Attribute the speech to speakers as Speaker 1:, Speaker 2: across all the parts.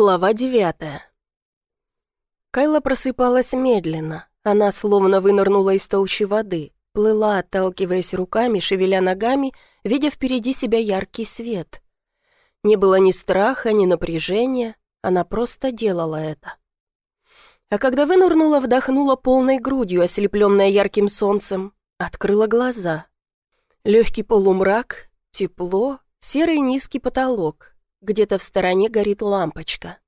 Speaker 1: Глава девятая. Кайла просыпалась медленно. Она словно вынырнула из толщи воды, плыла, отталкиваясь руками, шевеля ногами, видя впереди себя яркий свет. Не было ни страха, ни напряжения, она просто делала это. А когда вынырнула, вдохнула полной грудью, ослепленная ярким солнцем, открыла глаза. Легкий полумрак, тепло, серый низкий потолок, где-то в стороне горит лампочка.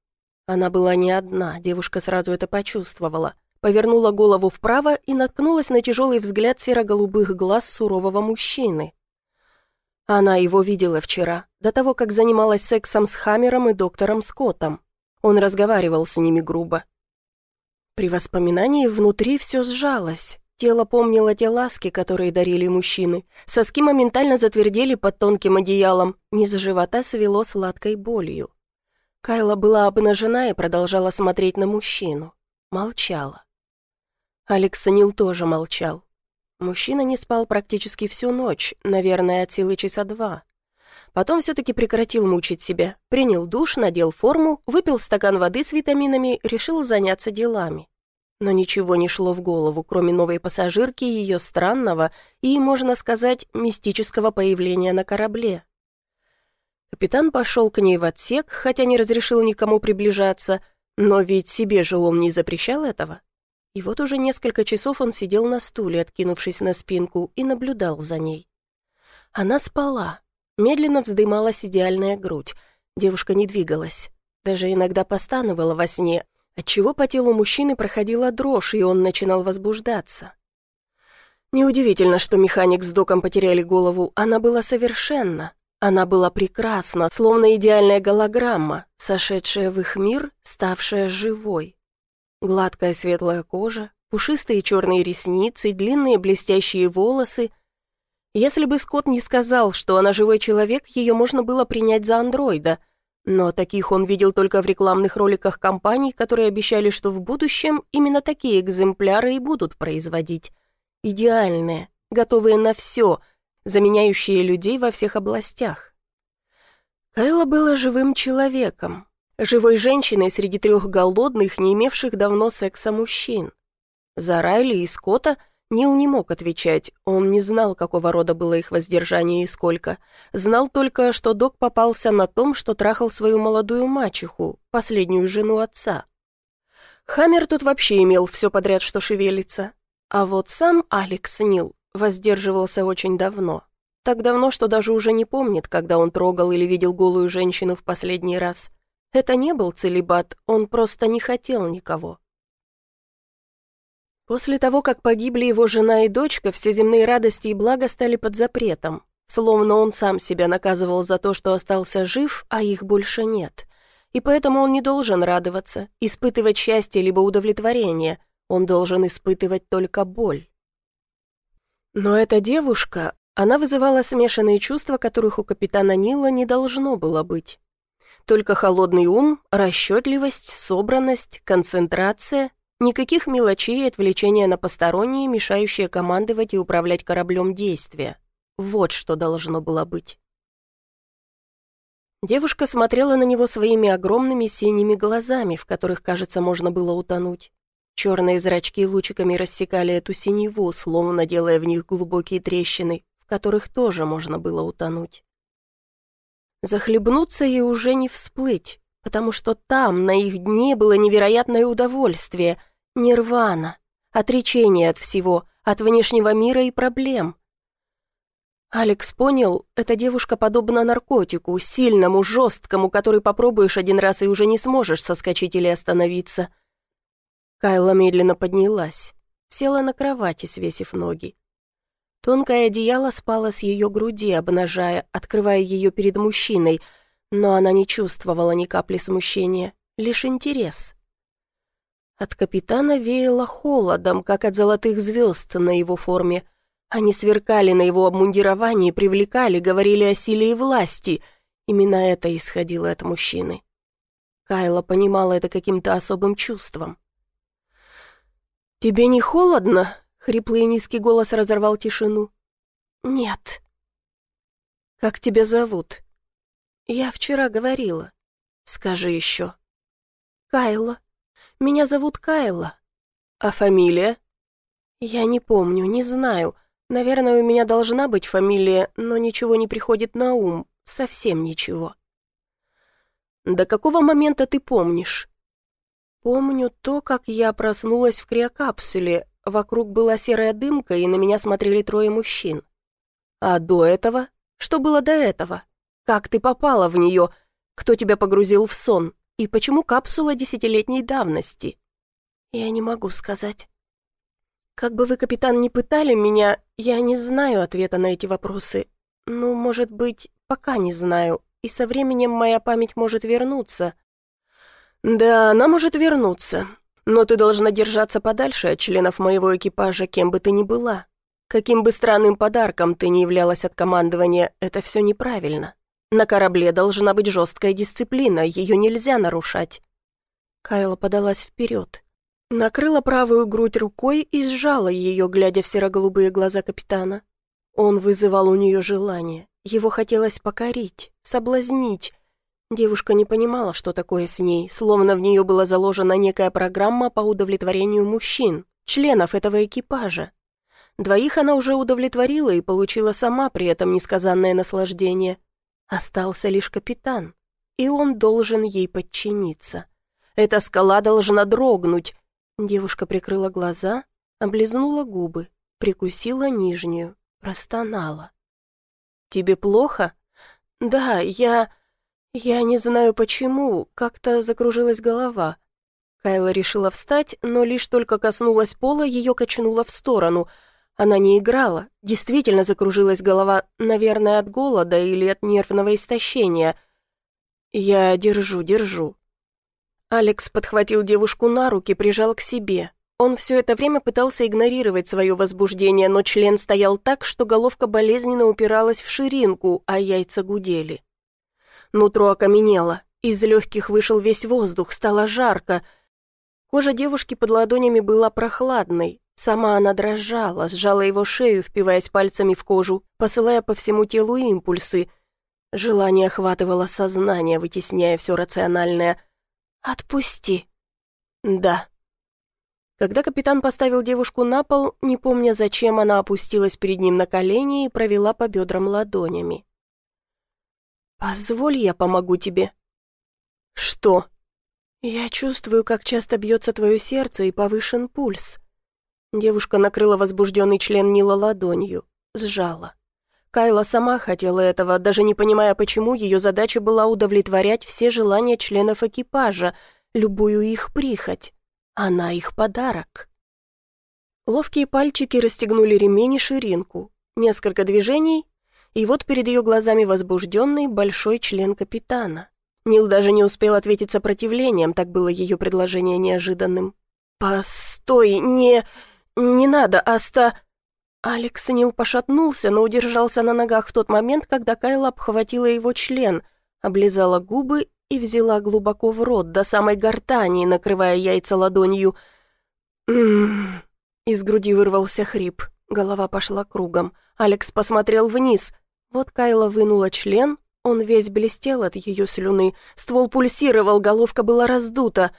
Speaker 1: Она была не одна, девушка сразу это почувствовала. Повернула голову вправо и наткнулась на тяжелый взгляд серо-голубых глаз сурового мужчины. Она его видела вчера, до того, как занималась сексом с Хаммером и доктором Скоттом. Он разговаривал с ними грубо. При воспоминании внутри все сжалось. Тело помнило те ласки, которые дарили мужчины. Соски моментально затвердели под тонким одеялом. Низ живота свело сладкой болью. Кайла была обнажена и продолжала смотреть на мужчину. Молчала. Алекс Нил тоже молчал. Мужчина не спал практически всю ночь, наверное, от силы часа два. Потом все-таки прекратил мучить себя, принял душ, надел форму, выпил стакан воды с витаминами, решил заняться делами но ничего не шло в голову, кроме новой пассажирки и ее странного и, можно сказать, мистического появления на корабле. Капитан пошел к ней в отсек, хотя не разрешил никому приближаться, но ведь себе же он не запрещал этого. И вот уже несколько часов он сидел на стуле, откинувшись на спинку, и наблюдал за ней. Она спала. Медленно вздымалась идеальная грудь. Девушка не двигалась. Даже иногда постановала во сне, отчего по телу мужчины проходила дрожь, и он начинал возбуждаться. Неудивительно, что механик с доком потеряли голову, она была совершенна. Она была прекрасна, словно идеальная голограмма, сошедшая в их мир, ставшая живой. Гладкая светлая кожа, пушистые черные ресницы, длинные блестящие волосы. Если бы Скотт не сказал, что она живой человек, ее можно было принять за андроида — но таких он видел только в рекламных роликах компаний, которые обещали, что в будущем именно такие экземпляры и будут производить. Идеальные, готовые на все, заменяющие людей во всех областях. Кайла была живым человеком, живой женщиной среди трех голодных, не имевших давно секса мужчин. За Райли и Скотта – Нил не мог отвечать, он не знал, какого рода было их воздержание и сколько. Знал только, что док попался на том, что трахал свою молодую мачеху, последнюю жену отца. Хаммер тут вообще имел все подряд, что шевелится. А вот сам Алекс Нил воздерживался очень давно. Так давно, что даже уже не помнит, когда он трогал или видел голую женщину в последний раз. Это не был целебат, он просто не хотел никого. После того, как погибли его жена и дочка, все земные радости и блага стали под запретом, словно он сам себя наказывал за то, что остался жив, а их больше нет. И поэтому он не должен радоваться, испытывать счастье либо удовлетворение, он должен испытывать только боль. Но эта девушка, она вызывала смешанные чувства, которых у капитана Нила не должно было быть. Только холодный ум, расчетливость, собранность, концентрация Никаких мелочей и отвлечения на посторонние, мешающие командовать и управлять кораблем действия. Вот что должно было быть. Девушка смотрела на него своими огромными синими глазами, в которых, кажется, можно было утонуть. Черные зрачки лучиками рассекали эту синеву, словно делая в них глубокие трещины, в которых тоже можно было утонуть. Захлебнуться и уже не всплыть, потому что там, на их дне, было невероятное удовольствие — Нирвана, отречение от всего, от внешнего мира и проблем. Алекс понял, эта девушка подобна наркотику, сильному, жесткому, который попробуешь один раз и уже не сможешь соскочить или остановиться. Кайла медленно поднялась, села на кровати, свесив ноги. Тонкое одеяло спало с ее груди, обнажая, открывая ее перед мужчиной, но она не чувствовала ни капли смущения, лишь интерес. От капитана веяло холодом, как от золотых звезд на его форме. Они сверкали на его обмундировании, привлекали, говорили о силе и власти. Именно это исходило от мужчины. Кайла понимала это каким-то особым чувством. «Тебе не холодно?» — хриплый и низкий голос разорвал тишину. «Нет». «Как тебя зовут?» «Я вчера говорила. Скажи еще». Кайла. Меня зовут Кайла. А фамилия? Я не помню, не знаю. Наверное, у меня должна быть фамилия, но ничего не приходит на ум. Совсем ничего. До какого момента ты помнишь? Помню то, как я проснулась в криокапсуле. Вокруг была серая дымка, и на меня смотрели трое мужчин. А до этого? Что было до этого? Как ты попала в нее? Кто тебя погрузил в сон? И почему капсула десятилетней давности? Я не могу сказать. Как бы вы, капитан, не пытали меня, я не знаю ответа на эти вопросы. Ну, может быть, пока не знаю, и со временем моя память может вернуться. Да, она может вернуться, но ты должна держаться подальше от членов моего экипажа, кем бы ты ни была. Каким бы странным подарком ты ни являлась от командования, это все неправильно. На корабле должна быть жесткая дисциплина, ее нельзя нарушать». Кайла подалась вперед. Накрыла правую грудь рукой и сжала ее, глядя в серо-голубые глаза капитана. Он вызывал у нее желание. Его хотелось покорить, соблазнить. Девушка не понимала, что такое с ней, словно в нее была заложена некая программа по удовлетворению мужчин, членов этого экипажа. Двоих она уже удовлетворила и получила сама при этом несказанное наслаждение – Остался лишь капитан, и он должен ей подчиниться. Эта скала должна дрогнуть. Девушка прикрыла глаза, облизнула губы, прикусила нижнюю, простонала. «Тебе плохо?» «Да, я... я не знаю почему, как-то закружилась голова». Кайла решила встать, но лишь только коснулась пола, ее качнуло в сторону — она не играла, действительно закружилась голова, наверное, от голода или от нервного истощения. «Я держу, держу». Алекс подхватил девушку на руки, прижал к себе. Он все это время пытался игнорировать свое возбуждение, но член стоял так, что головка болезненно упиралась в ширинку, а яйца гудели. Нутро окаменело, из легких вышел весь воздух, стало жарко. Кожа девушки под ладонями была прохладной, Сама она дрожала, сжала его шею, впиваясь пальцами в кожу, посылая по всему телу импульсы. Желание охватывало сознание, вытесняя все рациональное. «Отпусти!» «Да». Когда капитан поставил девушку на пол, не помня зачем, она опустилась перед ним на колени и провела по бедрам ладонями. «Позволь, я помогу тебе». «Что?» «Я чувствую, как часто бьется твое сердце и повышен пульс. Девушка накрыла возбужденный член Нила ладонью, сжала. Кайла сама хотела этого, даже не понимая, почему ее задача была удовлетворять все желания членов экипажа, любую их прихоть. Она их подарок. Ловкие пальчики расстегнули ремень и ширинку. Несколько движений, и вот перед ее глазами возбужденный большой член капитана. Нил даже не успел ответить сопротивлением, так было ее предложение неожиданным. «Постой, не...» «Не надо, Аста...» Алекс Нил пошатнулся, но удержался на ногах в тот момент, когда Кайла обхватила его член, облизала губы и взяла глубоко в рот, до самой гортани, накрывая яйца ладонью. «М-м-м...» Из груди вырвался хрип, голова пошла кругом. Алекс посмотрел вниз. Вот Кайла вынула член, он весь блестел от ее слюны, ствол пульсировал, головка была раздута.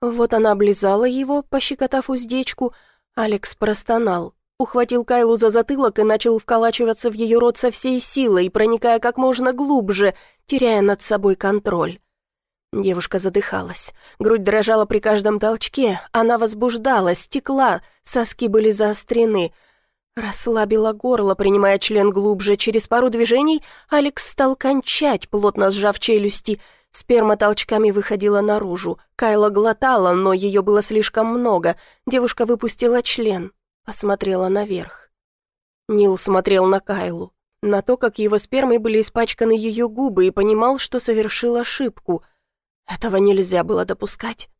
Speaker 1: Вот она облизала его, пощекотав уздечку, Алекс простонал, ухватил Кайлу за затылок и начал вколачиваться в ее рот со всей силой, проникая как можно глубже, теряя над собой контроль. Девушка задыхалась, грудь дрожала при каждом толчке, она возбуждалась, текла, соски были заострены. Расслабила горло, принимая член глубже. Через пару движений Алекс стал кончать, плотно сжав челюсти, Сперма толчками выходила наружу. Кайла глотала, но ее было слишком много. Девушка выпустила член. Посмотрела наверх. Нил смотрел на Кайлу. На то, как его спермой были испачканы ее губы, и понимал, что совершил ошибку. Этого нельзя было допускать.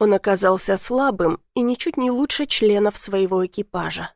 Speaker 1: Он оказался слабым и ничуть не лучше членов своего экипажа.